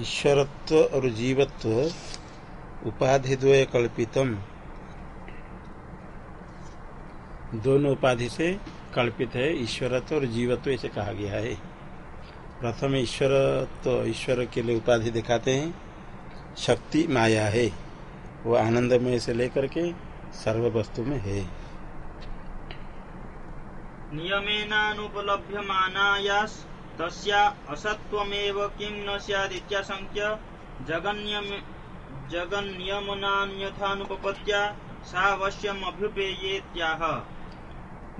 ईश्वरत्व और जीवत्व उपाधि द्वय कल्पितम। दोनों उपाधि से कल्पित है, ईश्वरत्व और जीवत्व, इसे कहा गया है। प्रथम ईश्वर तो ईश्वर के लिए उपाधि दिखाते हैं। शक्ति माया है, वो आनंद में से लेकर के सर्व वस्तु में है। नियमेनानुपलभ्यमानायास तस्या किं न स्यादित्याशङ्क्य जगन्यम जगन्नियमनान्यथानुपपत्या सावश्यमभ्युपेयेत्याह।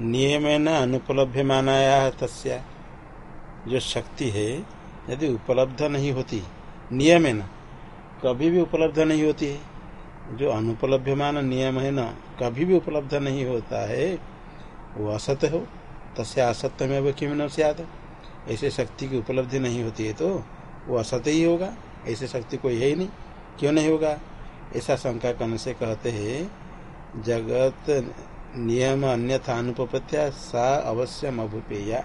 नियमेन अनुपलभ्य मानाया तस्या जो शक्ति है, यदि उपलब्ध नहीं होती, नियमेन, कभी भी उपलब्ध नहीं होती है। जो अनुपलभ्यमान नियम है न, कभी भी उपलब्ध नहीं होता है, वो असत्य हो, तस्य असत्य में वो किम न सियाद ऐसे शक्ति की उपलब्धि नहीं होती है तो वो असत्य ही होगा, ऐसे शक्ति कोई है ही नहीं। क्यों नहीं होगा? ऐसा शंका करने से कहते हैं, जगत नियम अन्यथा अनुपत्या सा अवश्यम अभुपेया।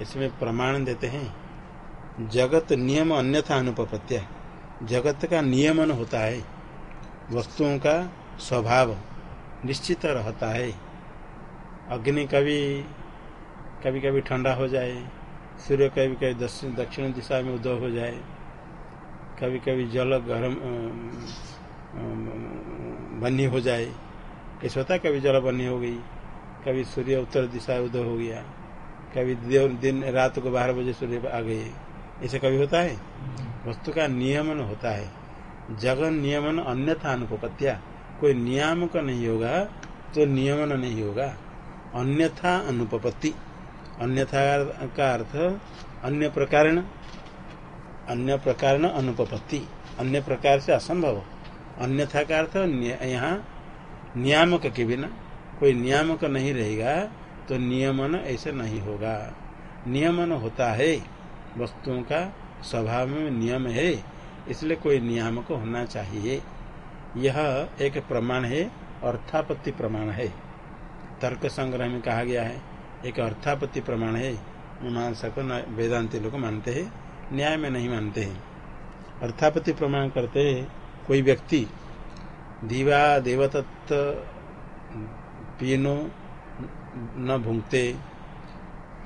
इसमें प्रमाण देते हैं, जगत नियम अन्यथा अनुपत्या जगत का नियमन होता है, वस्तुओं का स्वभाव निश्चित रहता है। अग्नि कभी कभी कभी ठंडा हो जाए सूर्य कभी कभी दक्षिण दिशा में उदय हो जाए। कभी कभी जल गर्म बनी हो जाए। ऐसा होता है कभी जल बनी हो गई। कभी सूर्य उत्तर दिशा उदय हो गया। कभी दिन, रात को बारह बजे सूर्य आ गए। ऐसे कभी होता है? वस्तु का नियमन होता है। जगन नियमन अन्यथा अनुपत्या कोई नियामक नहीं होगा तो नियमन नहीं होगा। अन्यथा अनुपपत्ति। अन्यथा का अर्थ, अन्य प्रकार अन्य प्रकार अनुपपत्ति, अन्य प्रकार से असंभव। अन्यथा का अर्थ यहाँ नियामक के बिना कोई नियामक नहीं रहेगा तो नियमन ऐसे नहीं होगा। नियमन होता है, वस्तुओं का स्वभाव में नियम है, इसलिए कोई नियामक होना चाहिए। यह एक प्रमाण है, अर्थापत्ति प्रमाण है। तर्क संग्रह में कहा गया है एक अर्थापत्ति प्रमाण है। मीमांसा को वेदांति लोग मानते हैं, न्याय में नहीं मानते हैं। अर्थापत्ति प्रमाण करते हैं, कोई व्यक्ति दीवा देवतत्व पीनो न भूंगते,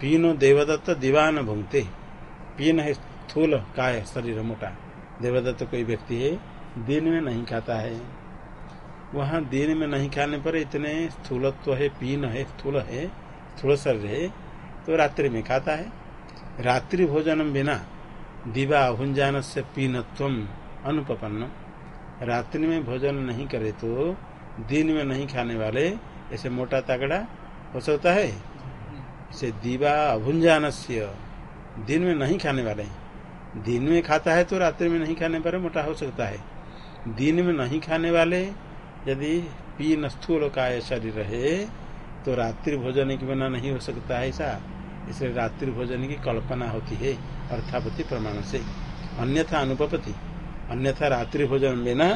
पीनो देवदत्त दीवा न भूंगते। पीन है स्थूल, काय शरीर मोटा। देवदत्त कोई व्यक्ति है, दिन में नहीं खाता है। वहाँ दिन में नहीं खाने पर इतने स्थूलत्व है, पीन है, स्थूल है। स्थूल शरीर है तो रात्रि में खाता है। रात्रि भोजन बिना दिवा भुंजान से पीनत्व अनुपन्न रात्रि में भोजन नहीं करे तो दिन में नहीं खाने वाले, ऐसे मोटा तगड़ा हो सकता है? इसे दीवा अभुंजान दिन में नहीं खाने वाले। दिन में खाता है तो रात्रि में नहीं खाने पर मोटा हो सकता है। दिन में नहीं खाने वाले, यदि पीन स्थूल का शरीर है तो रात्रि भोजन के बिना नहीं हो सकता है ऐसा। इसलिए रात्रि भोजन की कल्पना होती है अर्थापति प्रमाण से। अन्यथा अनुपति अन्यथा रात्रि भोजन बिना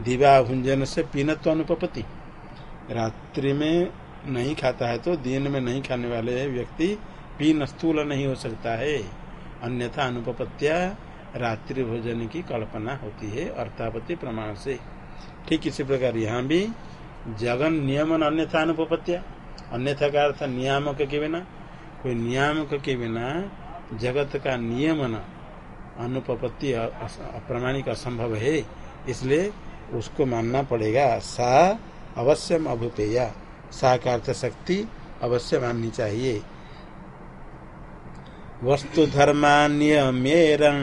दिवा भुंजन से पीनत्व अनुपति रात्रि में नहीं खाता है तो दिन में नहीं खाने वाले व्यक्ति पीन स्थूल नहीं हो सकता है। अन्यथा अनुपत्या रात्रि भोजन की कल्पना होती है अर्थापति प्रमाण से। ठीक इसी प्रकार यहाँ भी जगन नियमन अन्यथा अनुपत्या अन्यथा का अर्थ नियामक के बिना, कोई नियामक के बिना जगत का नियमन अनुपत्ति अप्रामाणिक असंभव है, इसलिए उसको मानना पड़ेगा, सा अवश्यम अभुपेया सा का अर्थ शक्ति अवश्य माननी चाहिए। वस्तु धर्मान्यमेरन्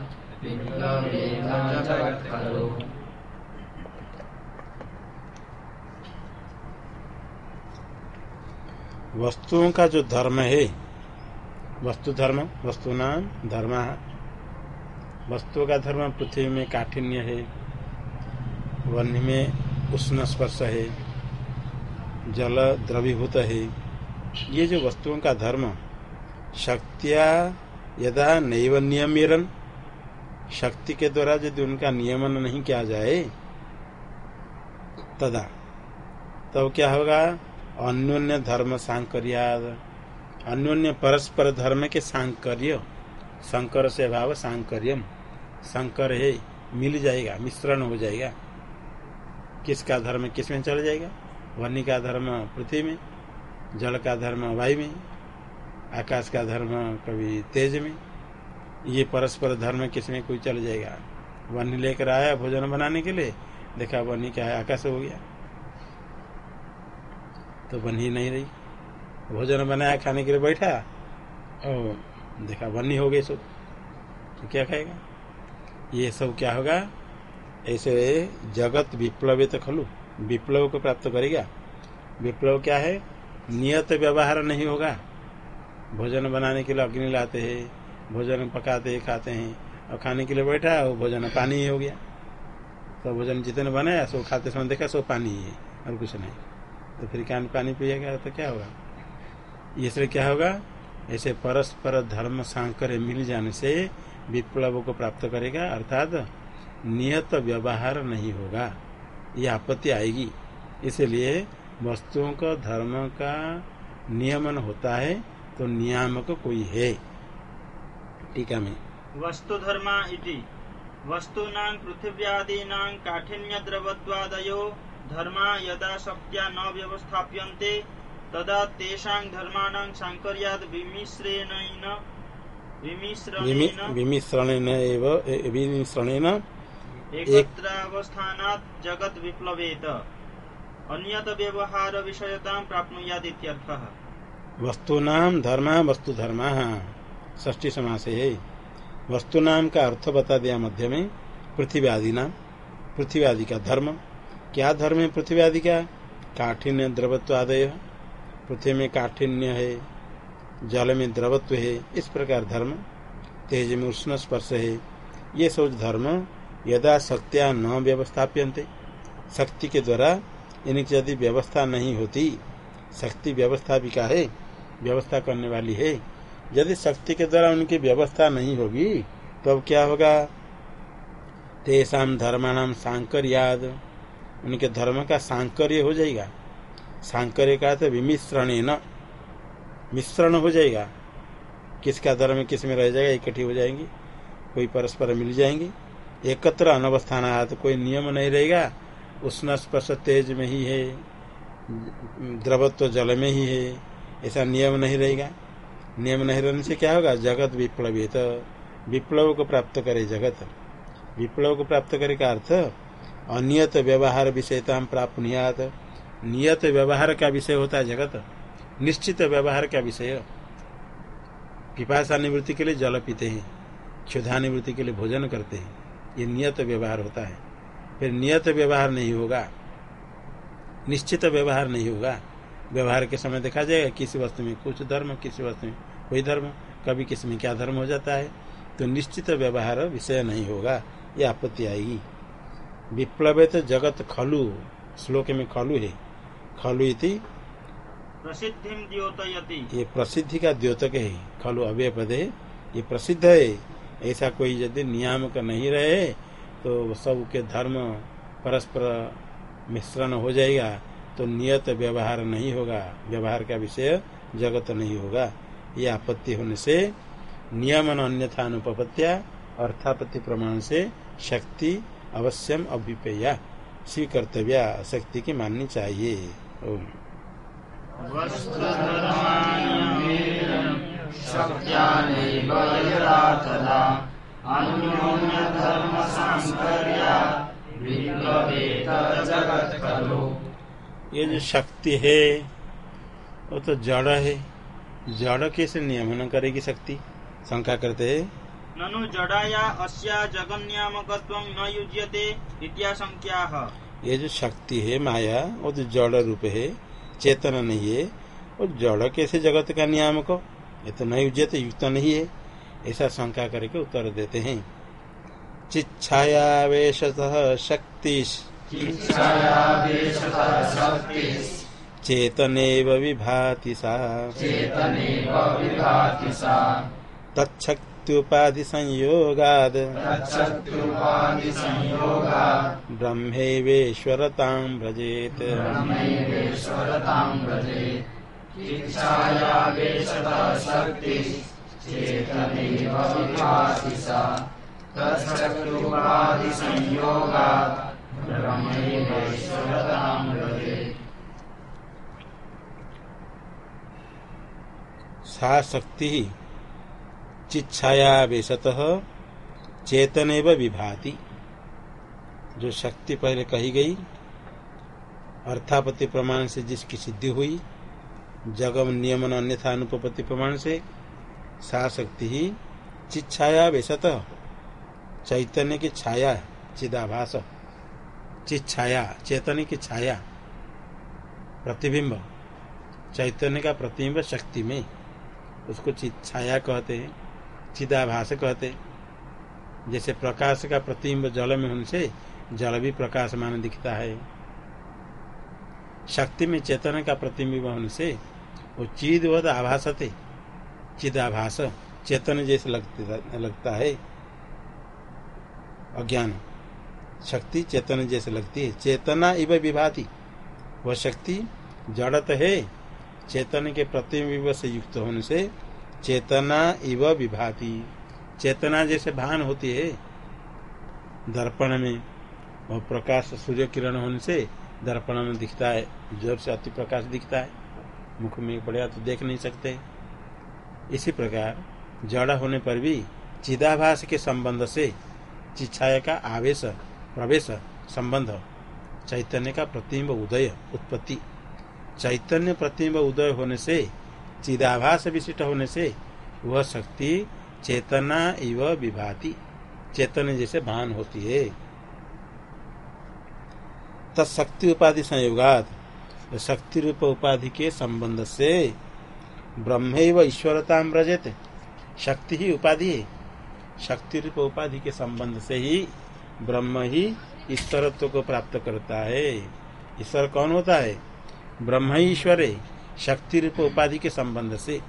वस्तुओं का जो धर्म है, वस्तु धर्म वस्तु नाम धर्म वस्तुओं का धर्म पृथ्वी में काठिन्य है वन्य में उष्ण स्पर्श है, जल द्रवीभूत है, ये जो वस्तुओं का धर्म, शक्तिया यदा नैव नियमिरन शक्ति के द्वारा यदि उनका नियमन नहीं किया जाए, तदा, तब तो क्या होगा? अन्योन्य धर्म सांकर्याद अन्योन्य परस्पर धर्म के सांकर्य शंकर से भाव सांकर्यम शंकर है, मिल जाएगा, मिश्रण हो जाएगा। किसका धर्म किसमें चल जाएगा? वन्य का धर्म पृथ्वी में, जल का धर्म वायु में, आकाश का धर्म कभी तेज में ये परस्पर धर्म किसमें कोई चल जाएगा? वन्य लेकर आया भोजन बनाने के लिए, देखा वन्य क्या है, आकाश हो गया। तो बनी नहीं रही। भोजन बनाया, खाने के लिए बैठा, और देखा बनी हो गई सब। तो क्या खाएगा? ये सब क्या होगा? ऐसे जगत विप्लव तो खलु। विप्लव को प्राप्त करेगा। विप्लव क्या है? नियत व्यवहार नहीं होगा। भोजन बनाने के लिए अग्नि लाते हैं। भोजन पकाते खाते हैं। और खाने के लिए बैठा, वो भोजन पानी ही हो गया। तो भोजन जितने बनाया सो खाते समय देखा, सो पानी ही है, और कुछ नहीं। तो फिर क्या पानी पिएगा तो क्या होगा? इसलिए क्या होगा? ऐसे परस्पर धर्म सांकर मिल जाने से विप्लव को प्राप्त करेगा, अर्थात नियत व्यवहार नहीं होगा। ये आपत्ति आएगी। इसलिए वस्तुओं का, धर्म का नियमन होता है तो नियामक कोई है। टीका में। वस्तु धर्मा इति। वस्तूनां पृथिव्यादीनां काठिन्य द्रवत्वादयो धर्मा यदा शक्त्या न व्यवस्थाप्यन्ते तदा तेषां धर्माणां साङ्कर्याद् विमिश्रेण विमिश्रणेन एव विमिश्रणेन एकत्रावस्थानात् जगत् विप्लवेत। अन्यत व्यवहार विषयता प्राप्नुयाद इत्यर्थः वस्तुनाम धर्म वस्तु धर्म ष्टी समास है। वस्तुनाम का अर्थ बता दिया मध्य में पृथ्वी आदि नाम। पृथ्वी आदि का धर्म। क्या धर्म है पृथ्वी आदि का? काठिन्य द्रवत्व आदय पृथ्वी में काठिन्य है, जल में द्रवत्व है, इस प्रकार धर्म। तेज में उष्ण स्पर्श है। ये सब धर्म यदा शक्तिया न व्यवस्थाप्यंते शक्ति के द्वारा इनकी यदि व्यवस्था नहीं होती, शक्ति व्यवस्था भी का है, व्यवस्था करने वाली है। यदि शक्ति के द्वारा उनकी व्यवस्था नहीं होगी तब तो क्या होगा? तेसाम धर्माणाम सांकर्याद। उनके धर्म का सांकर्य हो जाएगा। सांकर्य का तो विमिश्रण न। मिश्रण हो जाएगा। किसका धर्म किसमें रह जाएगा, इकट्ठी हो जाएँगी। कोई परस्पर मिल जाएँगे। एकत्र अनवस्थान आया तो कोई नियम नहीं रहेगा। उष्ण स्पर्श तेज में ही है। द्रवत्व जल में ही है। ऐसा नियम नहीं रहेगा। नियम नहीं रहने से क्या होगा? जगत विप्लव तो विप्लव को प्राप्त करे जगत। विप्लव को प्राप्त करे का अर्थ? अनियत व्यवहार विषयता प्राप्त नियत व्यवहार का विषय होता है जगत। निश्चित व्यवहार का विषय। पिपाशा निवृत्ति के लिए जल पीते हैं क्षुधा निवृत्ति के लिए भोजन करते हैं, ये नियत व्यवहार होता है। फिर नियत व्यवहार नहीं होगा, निश्चित व्यवहार नहीं होगा। व्यवहार के समय देखा जाएगा किसी वस्तु में कुछ धर्म किसी वस्तु में कोई धर्म कभी किसी में क्या धर्म हो जाता है तो निश्चित व्यवहार विषय नहीं होगा ये आपत्ति आएगी। विप्लव तो जगत खलु श्लोक में खलु है। खलु इति प्रसिद्धि ये प्रसिद्धि का द्योतक है खलु अव्य पद है ये प्रसिद्ध है। ऐसा कोई यदि नियामक नहीं रहे तो सब के धर्म परस्पर मिश्रण हो जाएगा। तो नियत व्यवहार नहीं होगा। व्यवहार का विषय जगत नहीं होगा। ये आपत्ति होने से नियमन अन्यथा अनुपत्या अर्थापत्ति प्रमाण से शक्ति अवश्यम अभिपेया। स्वीकर्तव्या शक्ति की माननी चाहिए। ओम। ये जो शक्ति है वो तो जड़ है। जड़ कैसे नियमन करेगी शक्ति? शंका करते है। ननु जड़ाया अस्या जगन्यामकत्व न युज्यते इत्याशंक्या। ये जो शक्ति है माया वो तो जड़ रूप है चेतन नहीं है। वो जड़ कैसे जगत का नियामक ये तो नहीं उज्जत युक्त नहीं है। ऐसा शंका करके उत्तर देते हैं। चिच्छायावेश शक्ति चेतनेव विभाति सा। तच्छक्त्युपाधि संयोगाद ब्रह्मैवेश्वरतां व्रजेत। सा शक्ति चिच्छायावेशत चेतन विभाति। जो शक्ति पहले कही गई अर्थापति प्रमाण से जिसकी सिद्धि हुई, जगम नियमन अन्यथा अनुपति प्रमाण से, सा शक्ति ही चिच्छाया वेशत। चैतन्य की छाया चिदाभास। चिच्छाया चैतन्य की छाया, प्रतिबिंब, चैतन्य का प्रतिबिंब शक्ति में, उसको चित छाया कहते हैं, चिदाभास कहते हैं। जैसे प्रकाश का प्रतिबिंब जल में होने से जल भी प्रकाशमान दिखता है। शक्ति में चेतन का प्रतिबिंब होने से वो चिदवद आभासते, चिदाभास, चेतन जैसे लगता है। अज्ञान। शक्ति चेतन जैसे लगती है। चेतना इव विभाती। वह शक्ति जड़त है। चेतन के प्रतिबिंब से युक्त होने से चेतना इव विभाती। चेतना जैसे भान होती है दर्पण में। वह प्रकाश सूर्य किरण होने से दर्पण में दिखता है। ज़ोर से अति प्रकाश दिखता है। मुख में पड़ेगा तो देख नहीं सकते। इसी प्रकार जड़ होने पर भी चिदाभास के संबंध से चिच्छाया का आवेश प्रवेश, संबंध, चैतन्य का प्रतिम्ब उदय, उत्पत्ति। चैतन्य प्रतिम्ब उदय होने से, चिदाभास विशिष्ट होने से, वह शक्ति, चेतना इव विभाति। चेतन जैसे भान होती है। तत्शक्ति उपाधि संयोगात, शक्ति रूप उपाधि के संबंध से ब्रह्म ईश्वरता व्रजत। शक्ति ही उपाधि है। शक्ति रूप उपाधि के संबंध से ही ब्रह्म ही ईश्वरत्व को प्राप्त करता है। ईश्वर कौन होता है? ब्रह्म ही ईश्वर है, शक्ति रूप उपाधि के संबंध से।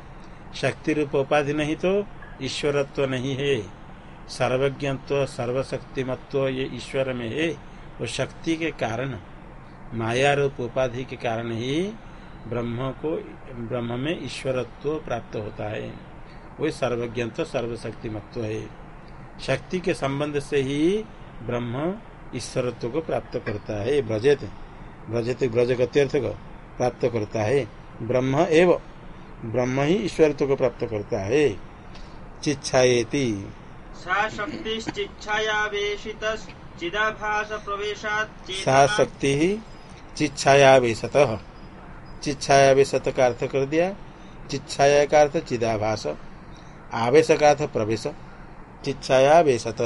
शक्ति रूप उपाधि नहीं तो ईश्वरत्व नहीं है। सर्वज्ञत्व, सर्वशक्तिमत्व ये ईश्वर में है, वो शक्ति के कारण, माया रूप उपाधि के कारण ही ब्रह्म को, ब्रह्म में ईश्वरत्व प्राप्त होता है। वही सर्वज्ञत्व, सर्वशक्तिमत्व है। शक्ति के संबंध से ही ब्रह्म ईश्वरत्व को प्राप्त करता है ब्रजत ब्रजत ब्रज गत्यर्थ को प्राप्त करता है। ब्रह्म एव ब्रह्म ही ईश्वरत्व को प्राप्त करता है। चिच्छाएति सा शक्ति सा शक्ति ही चिच्छायावेशत। चिच्छायावेशत का अर्थ कर दिया। चिच्छाया का अर्थ चिदाभास। आवेश का अर्थ प्रवेश। चिच्छायावेशत।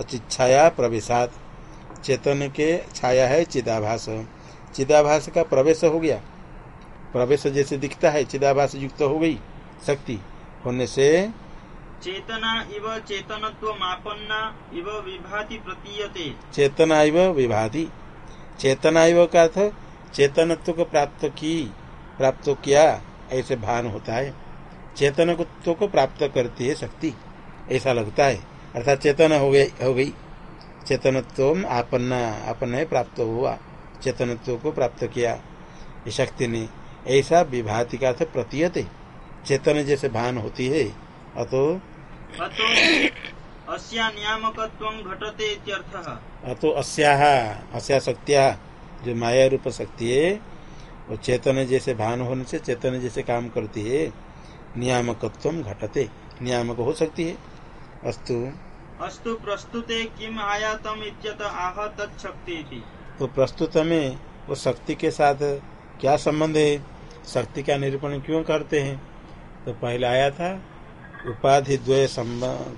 चिच्छाया प्रवेशात। चेतन के छाया है चिदाभास। चिदाभास का प्रवेश हो गया। प्रवेश जैसे दिखता है चिदाभास युक्त हो गई शक्ति। होने से चेतना इव चेतनत्व मापन्ना इव विभाति प्रतीयते। चेतना इव विभाति। चेतना इव का अर्थ चेतनत्व को प्राप्त की प्राप्त किया ऐसे भान होता है। चेतनत्व को प्राप्त करती है शक्ति। ऐसा लगता है। अर्थात चेतन हो गई हो गई। चेतनत्व आपन्ना है प्राप्त हुआ। चेतनत्व को प्राप्त किया। इस शक्ति ने ऐसा विभाति का अर्थ प्रतीयते। चेतन जैसे भान होती है अतो घटते अतो अस्या अस्या शक्तिया जो माया रूप शक्ति है वो चेतन जैसे भान होने से चेतन जैसे काम करती है। नियामकत्व घटते। नियामक हो सकती है। अस्तु। अस्तु प्रस्तुते किम आयातम इत्यत आह तत्शक्ति तो प्रस्तुत में वो शक्ति के साथ क्या संबंध है? शक्ति का निरूपण क्यों करते हैं? तो पहले आया था उपाधि द्वय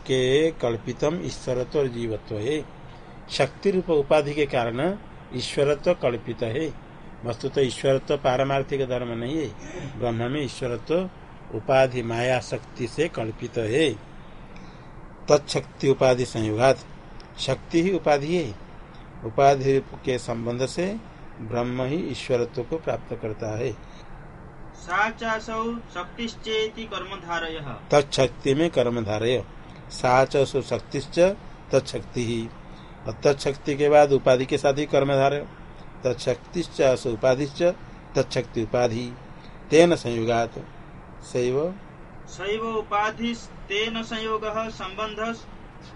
के कल्पितम ईश्वरत्व और जीवत्व है। शक्ति रूप उपाधि के कारण ईश्वरत्व कल्पित है। वस्तु तो ईश्वरत्व पारमार्थिक धर्म नहीं है। ब्रह्म में ईश्वरत्व उपाधि माया शक्ति से कल्पित है। तत्शक्ति उपाधि संयुगात। शक्ति ही उपाधि है। उपाधि के संबंध से ब्रह्म ही ईश्वरत्व को प्राप्त करता है। सा शक्तिश्चेति कर्मधारय। तत्शक्ति में कर्म धारय साच शक्तिश्च तत्शक्ति ही। और तत्शक्ति के बाद उपाधि के साथ ही कर्म धारय तत्शक्तिश्च उपाधिश्च तत्शक्ति उपाधि। तेन संयुगात। सैव सैव उपाधिस्तेन संयोगः सम्बन्धः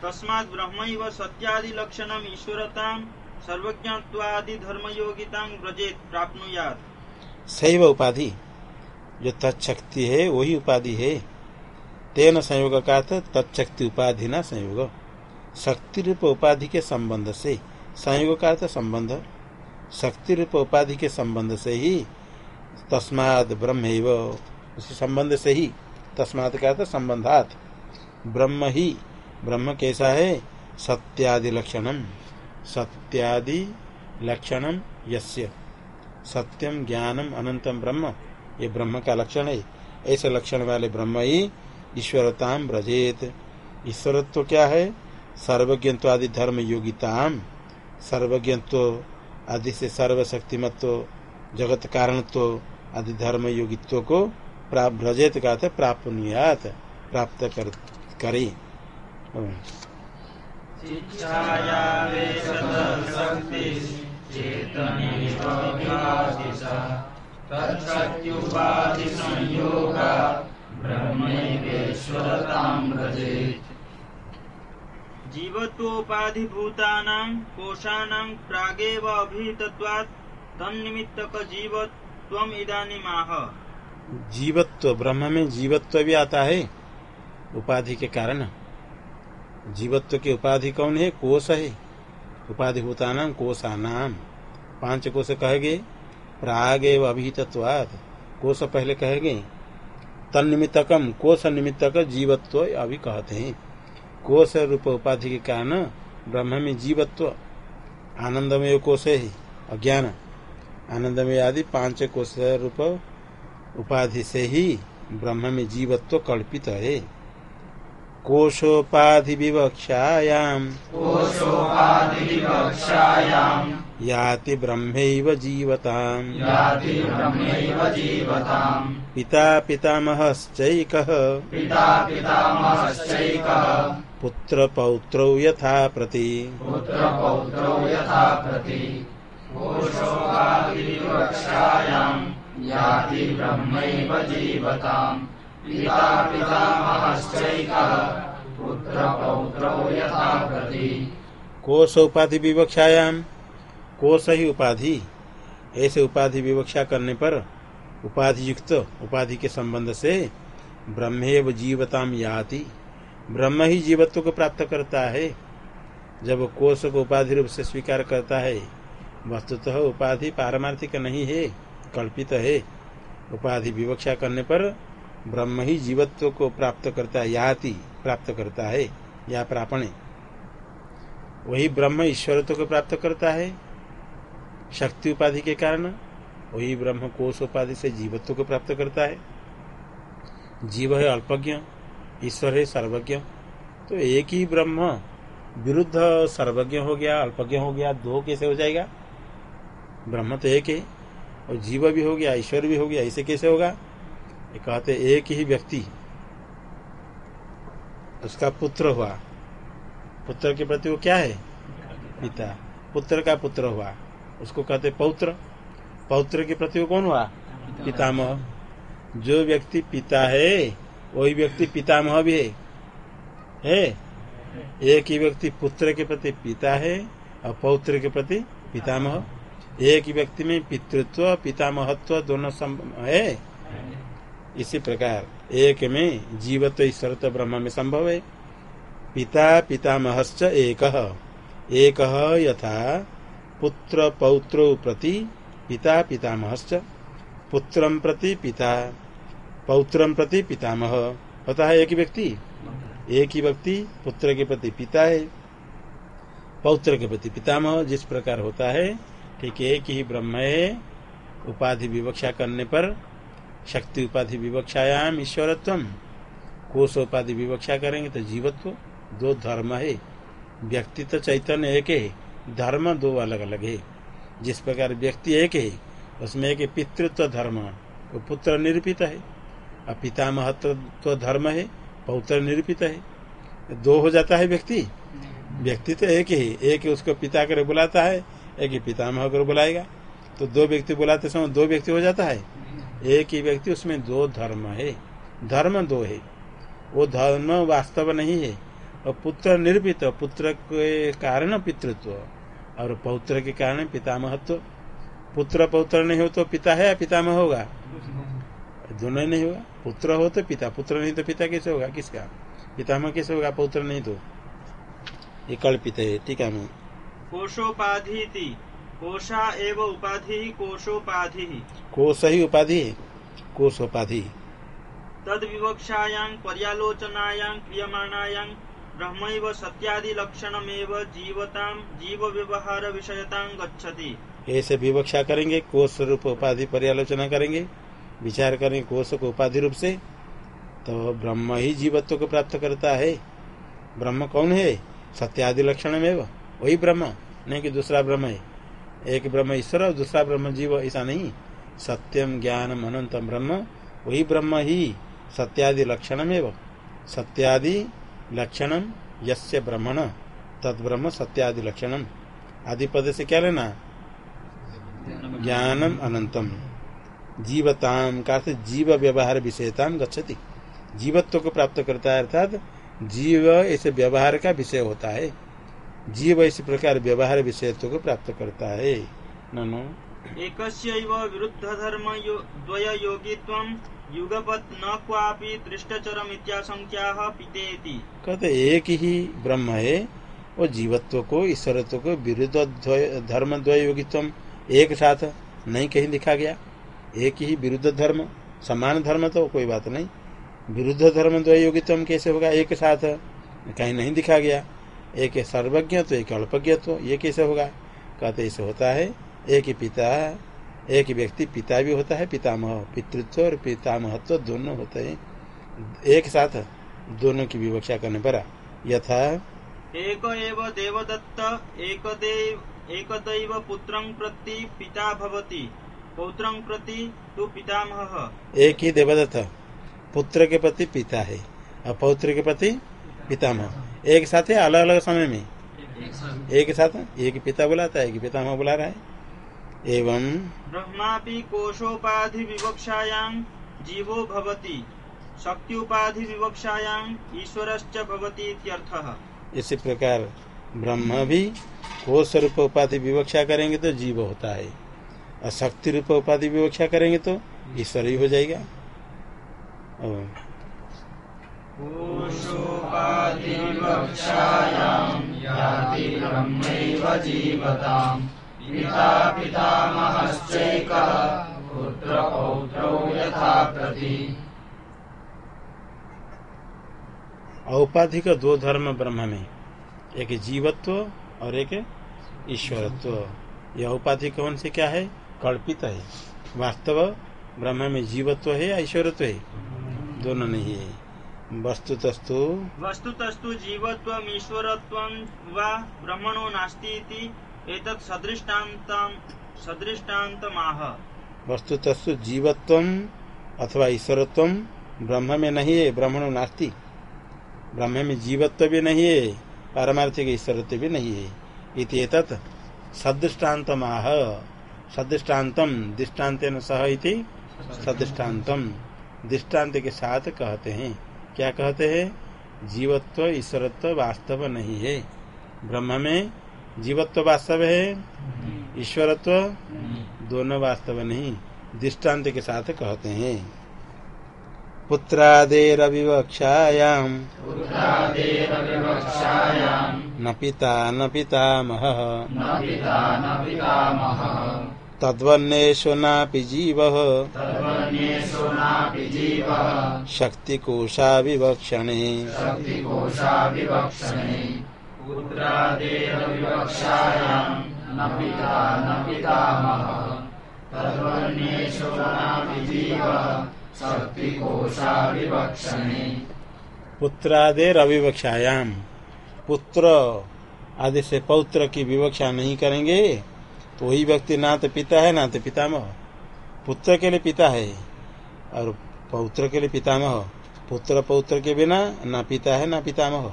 तस्मात् ब्रह्मैव सत्यादि लक्षणम् ईश्वरतां सर्वज्ञत्वादि धर्मयोगितां व्रजेत, प्राप्नुयात्। सैव उपाधि, जो तत्शक्ति है, वही उपाधि है। तेन संयोग का तत्शक्ति उपाधि ना संयोग। शक्ति रूप उपाधि के संबंध से, संयोग का संबंध। शक्ति रूप उपाधि के संबंध से ही, तस्माद ब्रह्म उसी संबंध से ही। तस्मात का अर्थ संबंधात। ब्रह्म ही। ब्रह्म कैसा है? सत्यादि लक्षणम। सत्यादि लक्षणम यस्य। सत्यम ज्ञानम अनंतम ब्रह्म। ये ब्रह्म का लक्षण है। ऐसे लक्षण वाले ब्रह्म ही ईश्वरताम ब्रजेत ईश्वरत्व क्या है? सर्वज्ञत्वादि धर्म योगिताम। सर्वज्ञत्व, आदि से सर्वशक्तिमत्व, जगत कारणत्व, आदि धर्म योगित्व को भ्रजेत का प्राप्त प्राप्त कर करे। जीवत्वोपाधिभूतानां कोशानां प्रागेव अभिहितत्वात् तन्निमित्तक जीवत्वम इदानीमाह जीवत्व, ब्रह्म में जीवत्व भी आता है। उपाधि के कारण। जीवत्व की उपाधि कौन है? कोश है। उपाधि भूता नाम कोशा नाम पाँच कोश कहेगे। प्राग एवं अभिहितत्वाद कोश पहले कहेगे। तन निमित्तकम कोश निमित्तक जीवत्व अभी कहते हैं। कोश रूप उपाधि के कारण ब्रह्म में जीवत्व। आनंदमय कोश है। अज्ञान। आनंदमय आदि पाँच कोश रूप उपाधि से ही ब्रह्म में जीवत्व कल्पित है। कोशोपाधि विवक्षायाम। कोशोपाधि याति ब्रह्मैव जीवताम्। याति ब्रह्मैव जीवताम्। पिता पितामहश्चैकः। पिता पितामहश्चैकः। पुत्र पौत्रौ यथा प्रति। पुत्र पौत्रौ यथा प्रति। कोशोपाधि विवक्षायाम। याति ब्रह्मैव जीवताम्। पिता पितामहश्चैकः पुत्र पौत्रौ यथा प्रति। कोश उपाधि विवक्षायाम कोश ही उपाधि। ऐसे उपाधि विवक्षा करने पर उपाधि युक्त उपाधि के संबंध से ब्रह्मेव जीवताम याति। ब्रह्म ही जीवत्व को प्राप्त करता है। जब कोश को उपाधि रूप से स्वीकार करता है, वस्तुतः उपाधि पारमार्थिक नहीं है। कल्पित है। उपाधि विवक्षा करने पर ब्रह्म ही जीवत्व को प्राप्त करता है, याति प्राप्त करता है, या प्रापणे। वही ब्रह्म ईश्वरत्व को प्राप्त करता है, शक्ति उपाधि के कारण। वही ब्रह्म कोष उपाधि से जीवत्व को प्राप्त करता है। जीव है अल्पज्ञ, ईश्वर है सर्वज्ञ। तो एक ही ब्रह्म विरुद्ध सर्वज्ञ हो गया, अल्पज्ञ हो गया, दो कैसे हो जाएगा? ब्रह्म तो एक है। और जीव भी हो गया, ईश्वर भी हो गया, ऐसे कैसे होगा? कहते एक ही व्यक्ति। उसका पुत्र हुआ। पुत्र के प्रति वो क्या है? पिता। पुत्र का पुत्र हुआ। उसको कहते पौत्र। पौत्र के प्रति वो कौन हुआ? पितामह। जो व्यक्ति पिता है, वही व्यक्ति पितामह भी है। है? एक ही व्यक्ति पुत्र के प्रति पिता है और पौत्र के प्रति पितामह। एक व्यक्ति में पितृत्व, पितामहत्व दोनों संभव है? इसी प्रकार, एक में जीवत्व ईश्वरत्व ब्रह्म में संभव है। पिता, पितामहश्च एक। एक यथा पुत्र, पौत्र प्रति पिता, पितामहश्च। पुत्र प्रति पिता, पौत्र प्रति पितामह। होता है एक व्यक्ति? एक ही व्यक्ति पुत्र के प्रति पिता है। पौत्र के प्रति पितामह जिस प्रकार होता है ठीक एक ही ब्रह्म है, उपाधि विवक्षा करने पर शक्ति उपाधि विवक्षायाम ईश्वरत्व कोष उपाधि विवक्षा करेंगे तो जीवत्व, दो धर्म है। व्यक्ति तो चैतन्य एक है, धर्म दो अलग अलग है। जिस प्रकार व्यक्ति एक है, उसमें एक पितृत्व धर्म, वो पुत्र निरूपित है। और पिता महत्व धर्म है, पौत्र निरूपित है। दो हो जाता है व्यक्ति। व्यक्ति तो एक ही, एक उसको पिता कर बुलाता है एक ही पितामह कर बुलाएगा। तो दो व्यक्ति बुलाते समय दो व्यक्ति हो जाता है। एक ही व्यक्ति, उसमें दो धर्म है। धर्म दो है। वो धर्म वास्तव नहीं है। और पुत्र निर्पित पुत्र के कारण पितृत्व। और पौत्र के कारण पितामहत्व। पुत्र पौत्र नहीं हो तो पिता है या पितामह होगा? दोनों नहीं होगा। पुत्र हो तो पिता, पुत्र नहीं तो पिता कैसे होगा? किसका? पितामह कैसे होगा? पौत्र नहीं तो। ये कल्पित है, ठीक है कोशोपाधि कोशा एव उपाधि कोशोपाधि। कोश ही उपाधि कोशोपाधि। तद विवक्षायां पर्यालोचनायां क्रियमाणायां ब्रह्म सत्यादि लक्षणमेव जीवतां जीव व्यवहार विषयतां गच्छति। ऐसे विवक्षा करेंगे कोष रूप उपाधि पर्यालोचना करेंगे विचार करेंगे कोष को उपाधि रूप से तो ब्रह्म ही जीवत्व को प्राप्त करता है। ब्रह्म कौन है? सत्यादि लक्षण में वही ब्रह्म। नहीं कि दूसरा ब्रह्म है। एक ब्रह्म ईश्वर और दूसरा ब्रह्म जीव, ऐसा नहीं। सत्यम ज्ञानम अनंतम ब्रह्म, वही ब्रह्म ही सत्यादि लक्षण में सत्यादि लक्षणम यस्य ब्रह्मण तद ब्रह्म सत्यादि लक्षणम। आदि पद से क्या लेना? ज्ञानम अनंतम जीवताम का जीव व्यवहार विषयताम गच्छति। जीवत्व को प्राप्त करता है अर्थात जीव ऐसे व्यवहार का विषय होता है। जीव इस प्रकार व्यवहार विषयत्व को प्राप्त करता है। ननो। एक विरुद्ध धर्म द्वय योगित्व युगपत न क्वापि दृष्टचरम इत्याशंख्या पितेति। कहते एक ही ब्रह्म है वो जीवत्व को ईश्वरत्व को विरुद्ध धर्म द्वय योगित्व एक साथ नहीं कहीं दिखा गया। एक ही विरुद्ध धर्म समान धर्म तो कोई बात नहीं। विरुद्ध धर्म द्वय योगित्व कैसे होगा? एक साथ कहीं नहीं दिखा गया। एक सर्वज्ञ तो एक अल्पज्ञ तो ये कैसे होगा। कहते ऐसे होता है एक ही पिता एक व्यक्ति पिता भी होता है पितामह पितृत्व और पितामहत्व तो दोनों होते हैं। एक साथ दोनों की विवक्षा करने पर यथा एक एव देवदत्त एक देव एक दैव पुत्र प्रति पिता भवती। पौत्र प्रति तो पितामह। एक ही देवदत्त पुत्र के प्रति पिता है और पौत्र के प्रति पितामह। एक साथ है अलग अलग समय में? एक साथ एक पिता बुलाता है एक पिता पितामह बुला रहा है? एवं? ब्रह्मा कोशोपाधि विवक्षायां जीवो भवति। शक्ति उपाधि विवक्षायां ईश्वरश्च भवति इसी प्रकार ब्रह्म भी कोश रूप उपाधि विवक्षा करेंगे तो जीव होता है। और शक्ति रूप उपाधि विवक्षा करेंगे तो ईश्वर ही हो जाएगा। पिता पुत्र पौत्रौ यथा प्रति। औपाधिक दो धर्म ब्रह्म में, एक जीवत्व और एक ईश्वरत्व। यह औपाधिक कौन से क्या है? कल्पित है। वास्तव ब्रह्म में जीवत्व है या ईश्वरत्व है? दोनों नहीं है। वस्तु तस्तु वस्तु तस्तु जीवत्व ईश्वरत्व व ब्रह्मणो नास्ती एतत् सदृष्टान्तमाह। वस्तु तस्तु जीवत्व अथवा ईश्वरत्व ब्रह्म में नहीं है ब्रह्मण नास्ति। ब्रह्म में जीवत्व भी नहीं है पारमार्थिक ईश्वरत्व भी नहीं है इति एतत् सदृष्टान्त माह सदृष्टान्तम दृष्टांत सह इति सदृष्टान्तम दृष्टांत के साथ कहते हैं। क्या कहते हैं? जीवत्व ईश्वरत्व वास्तव नहीं है। ब्रह्म में जीवत्व वास्तव है? ईश्वरत्व? दोनों वास्तव नहीं। दृष्टांत के साथ कहते हैं। पुत्रादेरविवक्षायाम्। न पिता न पितामह। तद्वन्नेषु नापि जीवः। शक्तिकोशा विवक्षणे। पुत्रादेर अविवक्षायाम पुत्र आदि से पौत्र की विवक्षा नहीं करेंगे। तो वही व्यक्ति ना तो पिता है, ना तो पितामह। पुत्र के लिए पिता है, और पौत्र के लिए पितामह। पुत्र पौत्र के बिना ना पिता है, ना पितामह।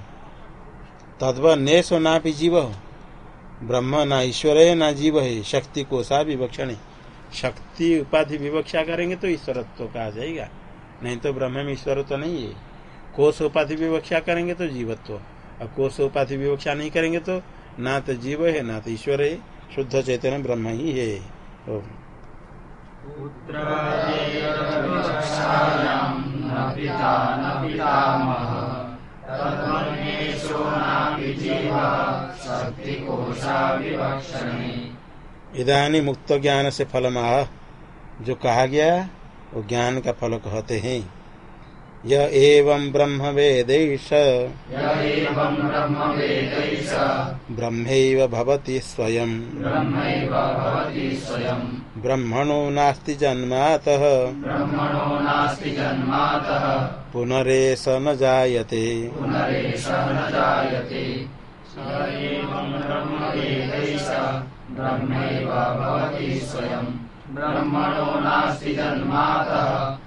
तद्व नेश ना भी जीव। ब्रह्म ना ईश्वर है, ना जीव है। शक्ति को सा विवक्षण। शक्ति उपाधि विवक्षा करेंगे तो ईश्वरत्व कहा जाएगा। नहीं तो ब्रह्म में ईश्वर तो नहीं है। कोष उपाधि विवक्षा करेंगे तो जीवत्व। और कोष उपाधि विवक्षा नहीं करेंगे तो ना तो जीव है, ना तो ईश्वर है। शुद्ध चैतन्य ब्रह्म ही है। इधानी मुक्त ज्ञान से फलमाह, जो कहा गया, वो ज्ञान का फल कहते हैं। यह एवं ब्रह्म वेदेश य ब्रह्मैव भवति स्वयं। ब्रह्मैव भवति स्वयं। ब्रह्मणो नास्ति जन्मातः। पुनरेष न जायते। ब्रह्मैव भवति ब्रह्मणो नास्ति जन्मातः।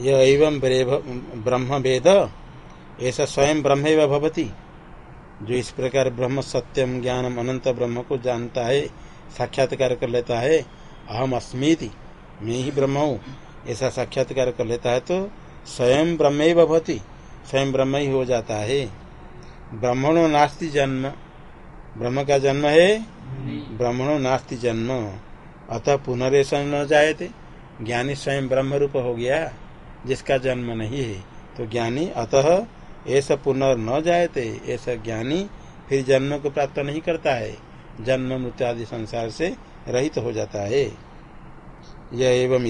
यह एवं ब्रह्म वेद ऐसा स्वयं ब्रह्म भवति। जो इस प्रकार ब्रह्म सत्यम ज्ञानम अनंत ब्रह्म को जानता है साक्षात्कार कर लेता है अहम अस्मीति मैं ही ब्रह्म हूँ। ऐसा साक्षात्कार कर लेता है तो स्वयं ब्रह्म भवति स्वयं ब्रह्म ही हो जाता है। ब्रह्मणो नास्ति जन्म। ब्रह्म का जन्म है? ब्रह्मणो नास्ति जन्म। अतः पुनरेशन न जायते। ज्ञानी स्वयं ब्रह्म रूप हो गया, जिसका जन्म नहीं है। तो ज्ञानी अतः ऐसा पुनर् न जायते, ऐसा ज्ञानी फिर जन्म को प्राप्त नहीं करता है। जन्म मृत्यु आदि संसार से रहित तो हो जाता है। यह एवं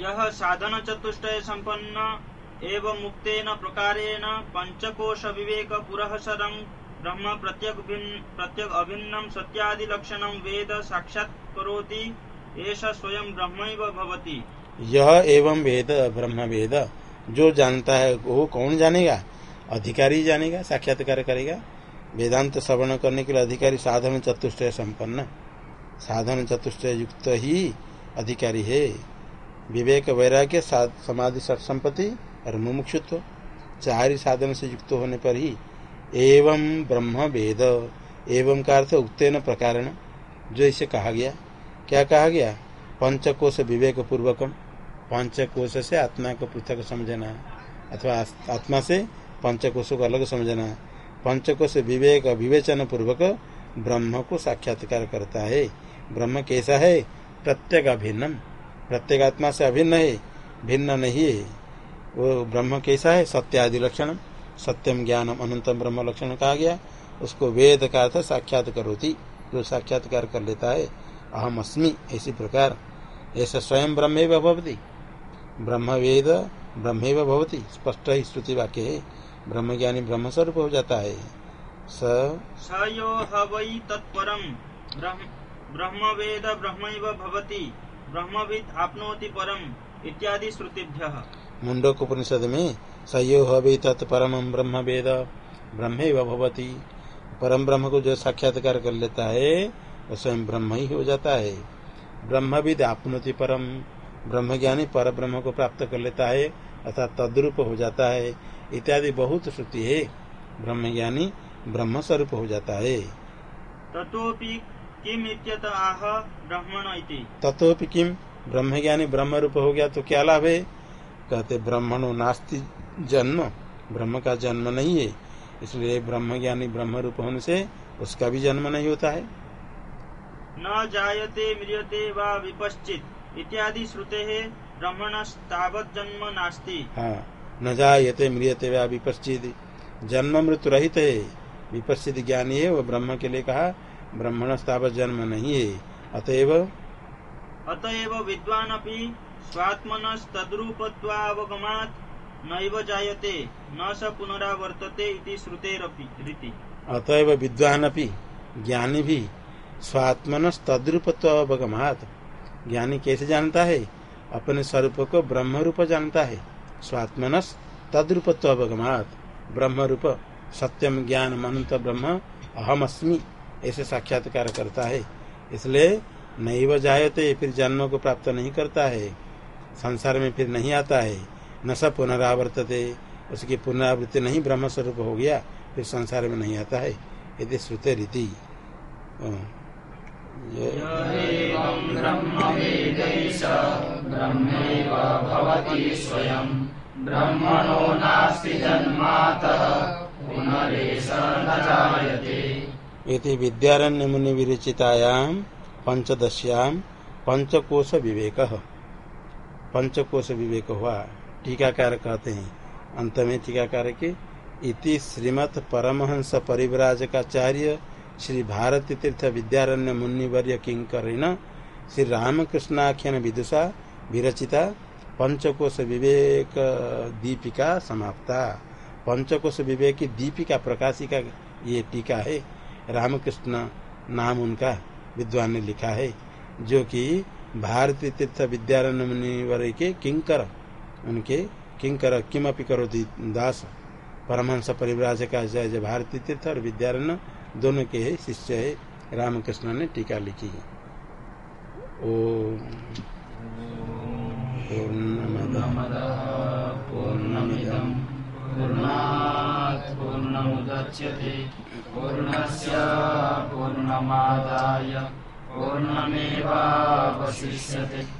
यह साधन चतुष्ट संपन्न, एवं मुक्तेन प्रकारेण, पंचकोश विवेक पुरःसरं ब्रह्म प्रत्यक प्रत्यक अभिन्नं सत्यादि लक्षणं वेद साक्षात् करोति, एष स्वयं ब्रह्मैव भवति। यह एवं वेद ब्रह्म वेद जो जानता है, वो कौन जानेगा? अधिकारी जानेगा, साक्षात्कार करेगा। वेदांत श्रवण करने के लिए अधिकारी साधन चतुष्टय संपन्न। साधन चतुष्टय युक्त ही अधिकारी है। विवेक वैराग्य समाधि सत संपत्ति और मुमुक्षुत्व, चार ही साधन से युक्त होने पर ही एवं ब्रह्म वेद। एवं का अर्थ उक्तेन प्रकारण, जो इसे कहा गया। क्या कहा गया? पंचकोश विवेक पूर्वकम पंचकोश से आत्मा को पृथक समझना, अथवा आत्मा से पंचकोश को अलग समझना। पंचकोश विवेक विवेचन पूर्वक ब्रह्म को साक्षात्कार करता है। ब्रह्म कैसा है? प्रत्येक अभिन्नम। प्रत्येक आत्मा से अभिन्न है, भिन्न नहीं है। वो ब्रह्म कैसा है? सत्यादि लक्षण सत्यम ज्ञानम अनंतम ब्रह्म लक्षण कहा गया। उसको वेद का अर्थ साक्षात करोति जो साक्षात्कार कर लेता है अहम अस्मि इसी प्रकार। ऐसा स्वयं ब्रह्म भवती। ब्रह्म वेद ब्रह्म भवती स्पष्ट ही श्रुति वाक्य है। ब्रह्म ज्ञानी ब्रह्म स्वरूप हो जाता है। स स यो ह वै ब्रह्म ब्रह्म वेद ब्रह्मैव भवति। ब्रह्मविद आपनोति परम इत्यादि श्रुतिभ्यः। मुंडक उपनिषद में सयो हवे तत्परम ब्रह्म वेद ब्रह्म भवती। परम ब्रह्म को जो साक्षात्कार कर लेता है वो स्वयं ब्रह्म ही हो जाता है। ब्रह्मविद आपनोति परम। ब्रह्म ज्ञानी पर ब्रह्म को प्राप्त कर लेता है अर्थात तद्रूप हो जाता है। इत्यादि बहुत श्रुति है। ब्रह्म ज्ञानी ब्रह्म स्वरूप हो। जाता है आह ब्रह्मण इति। किम? ब्रह्म ज्ञानी ब्रह्म रूप हो गया तो क्या लाभ है? कहते ब्रह्मणो नास्ति। जन्म। ब्रह्म का जन्म नहीं है। इसलिए ब्रह्म ज्ञानी ब्रह्म रूप होने से उसका भी जन्म नहीं होता है। न जायते म्रियते वा विपश्चित्। इत्यादि श्रुतेः ब्रह्मणस्तावत् जन्म नास्ति। हाँ न जायते वा विपश्चित। जन्म मृत्यु रहित है। विपश्चित ज्ञानी है वो ब्रह्म के लिए कहा ब्रह्मण स्थावत जन्म नहीं है। अतएव अतएव विद्वान अपनी अपि स्वात्मनस्तद्रूपत्वावगमात् जायते, न अतएव विद्वान भी ज्ञानी भी स्वात्मन तद्रूपत्व अवगमात ज्ञानी कैसे जानता है? अपने स्वरूप को ब्रह्म रूप जानता है। स्वात्मनस तद्रूपत्व अवगमात ब्रह्म रूप सत्यम ज्ञान अनंत ब्रह्म अहम अस्मि ऐसे साक्षात्कार करता है। इसलिए नैव जायते, फिर जन्म को प्राप्त नहीं करता है। संसार में फिर नहीं आता है। न स पुनरावर्तते, उसकी पुनरावृत्ति नहीं ब्रह्म स्वरूप हो गया, फिर संसार में नहीं आता है। यदि श्रुते रीति। विद्यारण्य मुनि विरचितायाम पंचदश्याम पंचकोश विवेक पंचकोश विवेक हुआ टीकाकार कहते हैं। अंत में टीकाकार के, इति श्रीमद परमहंस परिव्राजकाचार्य श्री भारती तीर्थ विद्यारण्य मुनिवर्य किंकरेण, श्री रामकृष्णाख्यन विदुषा विरचिता, पंचकोश विवेक दीपिका समाप्ता। पंचकोश विवेक की दीपिका प्रकाशिका ये टीका है। रामकृष्ण नाम उनका विद्वान ने लिखा है, जो कि भारतीय तीर्थ विद्यारण्य मुनिवर के किंकर उनके किंकर किमपि करो दास परमहंस परिव्राज का जय जय भारती तीर्थ और विद्यारण्य दोनों के शिष्य है। रामकृष्ण ने टीका लिखी है। ओ पूर्णमादाय पूर्णमेवावशिष्यते।